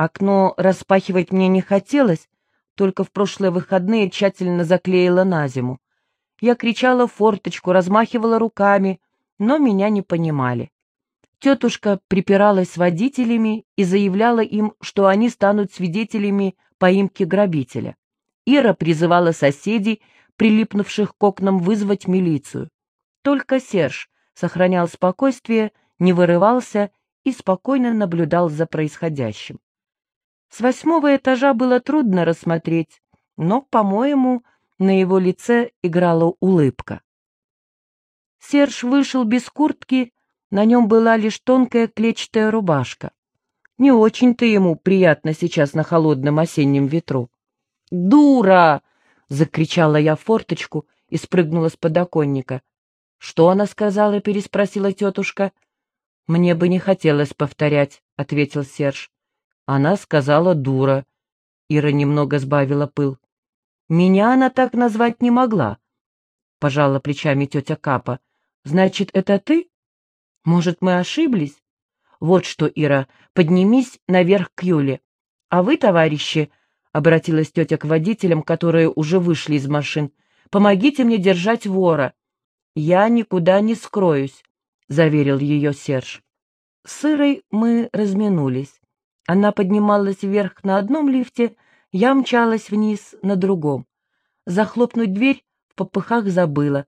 Окно распахивать мне не хотелось, только в прошлые выходные тщательно заклеила на зиму. Я кричала в форточку, размахивала руками, но меня не понимали. Тетушка припиралась с водителями и заявляла им, что они станут свидетелями поимки грабителя. Ира призывала соседей, прилипнувших к окнам, вызвать милицию. Только Серж сохранял спокойствие, не вырывался и спокойно наблюдал за происходящим. С восьмого этажа было трудно рассмотреть, но, по-моему, на его лице играла улыбка. Серж вышел без куртки, на нем была лишь тонкая клетчатая рубашка. Не очень-то ему приятно сейчас на холодном осеннем ветру. «Дура!» — закричала я форточку и спрыгнула с подоконника. «Что она сказала?» — переспросила тетушка. «Мне бы не хотелось повторять», — ответил Серж. Она сказала «дура». Ира немного сбавила пыл. «Меня она так назвать не могла», — пожала плечами тетя Капа. «Значит, это ты? Может, мы ошиблись? Вот что, Ира, поднимись наверх к Юле. А вы, товарищи, — обратилась тетя к водителям, которые уже вышли из машин, — помогите мне держать вора. Я никуда не скроюсь, — заверил ее Серж. С Ирой мы разминулись. Она поднималась вверх на одном лифте, я мчалась вниз на другом. Захлопнуть дверь в попыхах забыла.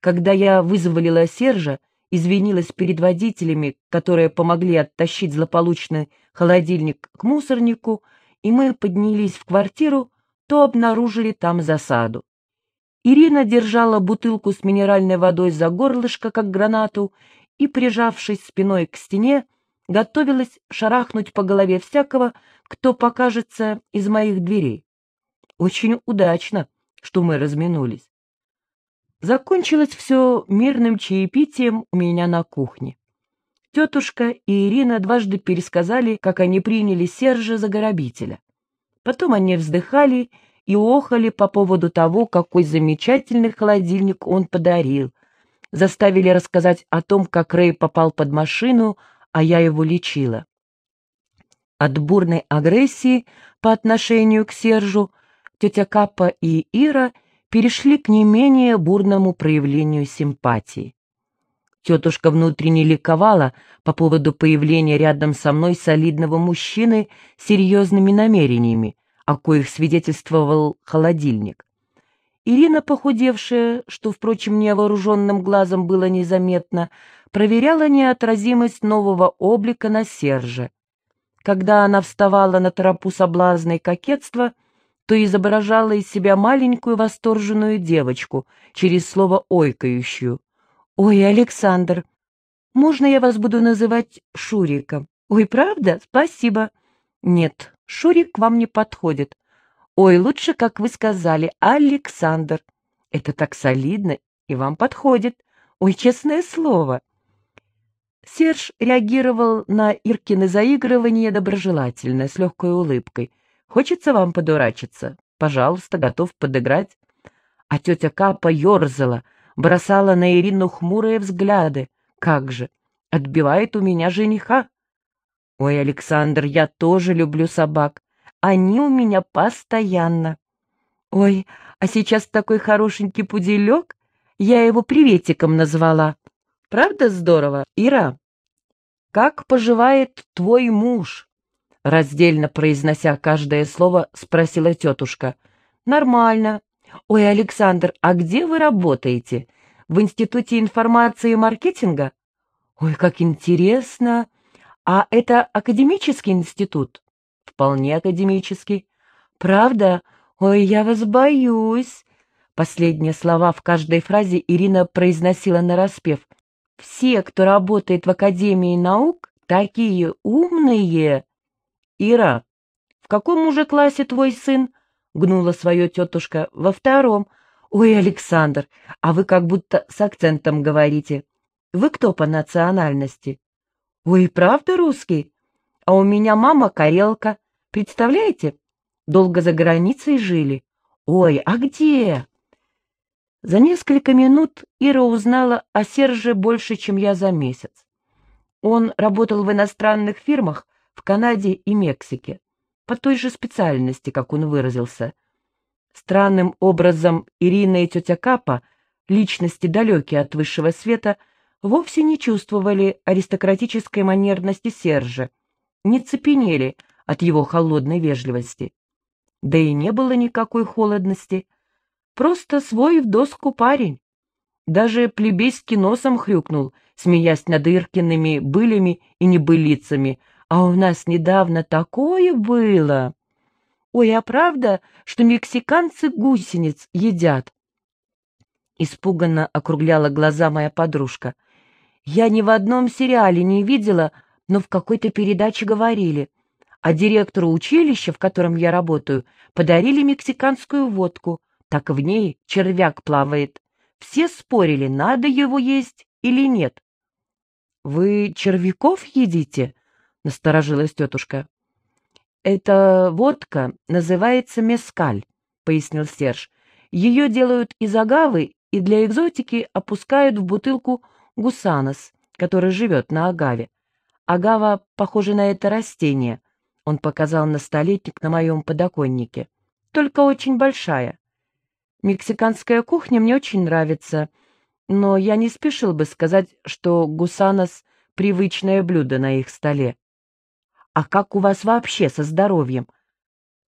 Когда я вызволила Сержа, извинилась перед водителями, которые помогли оттащить злополучный холодильник к мусорнику, и мы поднялись в квартиру, то обнаружили там засаду. Ирина держала бутылку с минеральной водой за горлышко, как гранату, и, прижавшись спиной к стене, готовилась шарахнуть по голове всякого, кто покажется из моих дверей. Очень удачно, что мы разминулись. Закончилось все мирным чаепитием у меня на кухне. Тетушка и Ирина дважды пересказали, как они приняли Сержа за грабителя. Потом они вздыхали и охали по поводу того, какой замечательный холодильник он подарил. Заставили рассказать о том, как Рэй попал под машину, а я его лечила. От бурной агрессии по отношению к Сержу тетя Капа и Ира перешли к не менее бурному проявлению симпатии. Тетушка внутренне ликовала по поводу появления рядом со мной солидного мужчины с серьезными намерениями, о коих свидетельствовал холодильник. Ирина, похудевшая, что, впрочем, невооруженным глазом было незаметно, проверяла неотразимость нового облика на Серже. Когда она вставала на тропу соблазна и кокетства, то изображала из себя маленькую восторженную девочку, через слово «ойкающую». «Ой, Александр, можно я вас буду называть Шуриком?» «Ой, правда? Спасибо». «Нет, Шурик вам не подходит». «Ой, лучше, как вы сказали, Александр». «Это так солидно и вам подходит. Ой, честное слово». Серж реагировал на Иркины заигрывание доброжелательно, с легкой улыбкой. «Хочется вам подурачиться? Пожалуйста, готов подыграть». А тетя Капа ерзала, бросала на Ирину хмурые взгляды. «Как же! Отбивает у меня жениха!» «Ой, Александр, я тоже люблю собак. Они у меня постоянно». «Ой, а сейчас такой хорошенький пуделек. Я его приветиком назвала. Правда здорово, Ира? Как поживает твой муж? Раздельно произнося каждое слово, спросила тетушка. Нормально. Ой, Александр, а где вы работаете? В Институте информации и маркетинга? Ой, как интересно. А это академический институт? Вполне академический. Правда? Ой, я вас боюсь. Последние слова в каждой фразе Ирина произносила нараспев. Все, кто работает в Академии наук, такие умные. Ира, в каком уже классе твой сын? Гнула свое тетушка. Во втором. Ой, Александр, а вы как будто с акцентом говорите. Вы кто по национальности? Ой, правда русский? А у меня мама карелка. Представляете? Долго за границей жили. Ой, а где? За несколько минут Ира узнала о Серже больше, чем я за месяц. Он работал в иностранных фирмах, в Канаде и Мексике, по той же специальности, как он выразился. Странным образом Ирина и тетя Капа, личности далекие от высшего света, вовсе не чувствовали аристократической манерности Сержа, не цепенели от его холодной вежливости. Да и не было никакой холодности, просто свой в доску парень. Даже плебейски носом хрюкнул, смеясь над Иркиными былями и небылицами. А у нас недавно такое было. Ой, а правда, что мексиканцы гусениц едят? Испуганно округляла глаза моя подружка. Я ни в одном сериале не видела, но в какой-то передаче говорили. А директору училища, в котором я работаю, подарили мексиканскую водку. Так в ней червяк плавает. Все спорили, надо его есть или нет. — Вы червяков едите? — насторожилась тетушка. — Эта водка называется мескаль, — пояснил Серж. Ее делают из агавы и для экзотики опускают в бутылку гусанос, который живет на агаве. Агава похожа на это растение. Он показал на столетник на моем подоконнике. Только очень большая. Мексиканская кухня мне очень нравится, но я не спешил бы сказать, что гусанос — привычное блюдо на их столе. А как у вас вообще со здоровьем?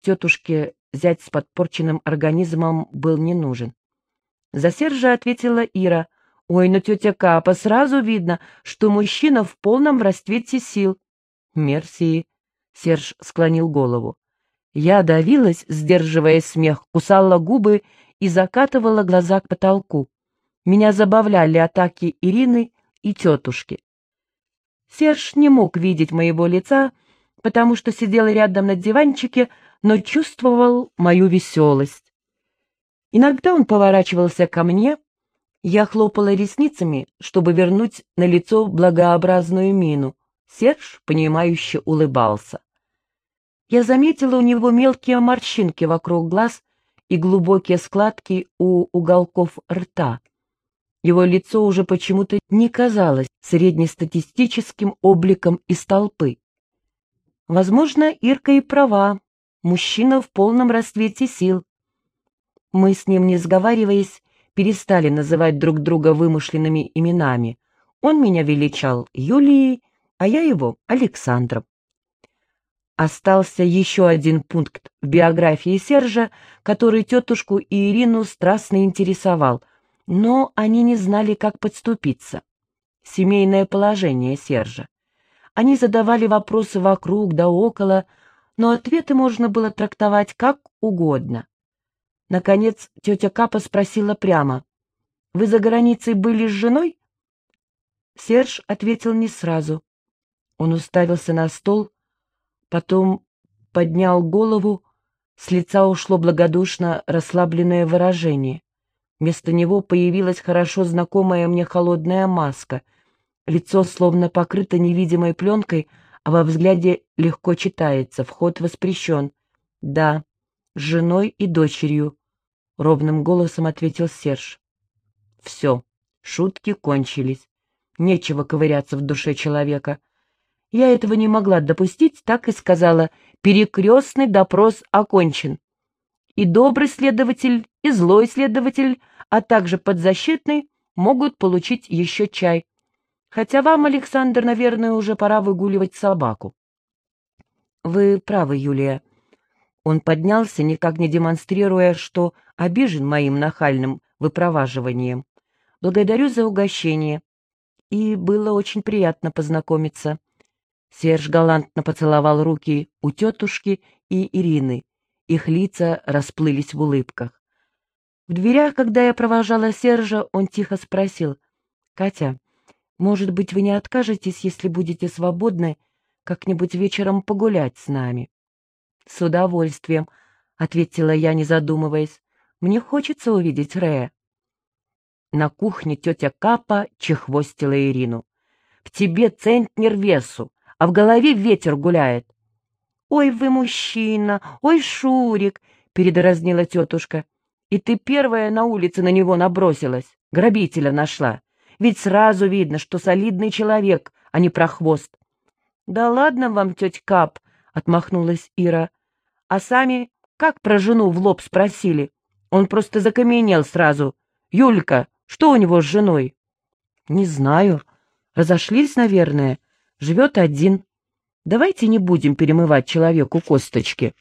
Тетушке зять с подпорченным организмом был не нужен. За Сержа ответила Ира. «Ой, ну тетя Капа, сразу видно, что мужчина в полном расцвете сил». «Мерси», — Серж склонил голову. Я давилась, сдерживая смех, кусала губы и закатывала глаза к потолку. Меня забавляли атаки Ирины и тетушки. Серж не мог видеть моего лица, потому что сидел рядом на диванчике, но чувствовал мою веселость. Иногда он поворачивался ко мне, я хлопала ресницами, чтобы вернуть на лицо благообразную мину. Серж, понимающе улыбался. Я заметила у него мелкие морщинки вокруг глаз и глубокие складки у уголков рта. Его лицо уже почему-то не казалось среднестатистическим обликом из толпы. Возможно, Ирка и права, мужчина в полном расцвете сил. Мы с ним, не сговариваясь, перестали называть друг друга вымышленными именами. Он меня величал Юлией, а я его Александром. Остался еще один пункт в биографии Сержа, который тетушку и Ирину страстно интересовал, но они не знали, как подступиться. Семейное положение Сержа. Они задавали вопросы вокруг да около, но ответы можно было трактовать как угодно. Наконец тетя Капа спросила прямо, «Вы за границей были с женой?» Серж ответил не сразу. Он уставился на стол, потом поднял голову, с лица ушло благодушно расслабленное выражение. Вместо него появилась хорошо знакомая мне холодная маска. Лицо словно покрыто невидимой пленкой, а во взгляде легко читается «Вход воспрещен». «Да, с женой и дочерью», — ровным голосом ответил Серж. «Все, шутки кончились. Нечего ковыряться в душе человека. Я этого не могла допустить, так и сказала, перекрестный допрос окончен. И добрый следователь, и злой следователь, а также подзащитный могут получить еще чай. Хотя вам, Александр, наверное, уже пора выгуливать собаку. Вы правы, Юлия. Он поднялся, никак не демонстрируя, что обижен моим нахальным выпроваживанием. Благодарю за угощение. И было очень приятно познакомиться. Серж галантно поцеловал руки у тетушки и Ирины. Их лица расплылись в улыбках. В дверях, когда я провожала Сержа, он тихо спросил. «Катя, может быть, вы не откажетесь, если будете свободны, как-нибудь вечером погулять с нами?» «С удовольствием», — ответила я, не задумываясь. «Мне хочется увидеть Рея». На кухне тетя Капа чехвостила Ирину. «В тебе центнер весу, а в голове ветер гуляет. «Ой, вы мужчина! Ой, Шурик!» — передразнила тетушка. «И ты первая на улице на него набросилась, грабителя нашла. Ведь сразу видно, что солидный человек, а не прохвост. Да ладно вам, тетя Кап, отмахнулась Ира. А сами как про жену в лоб спросили? Он просто закаменел сразу. Юлька, что у него с женой? Не знаю. Разошлись, наверное. Живет один. Давайте не будем перемывать человеку косточки.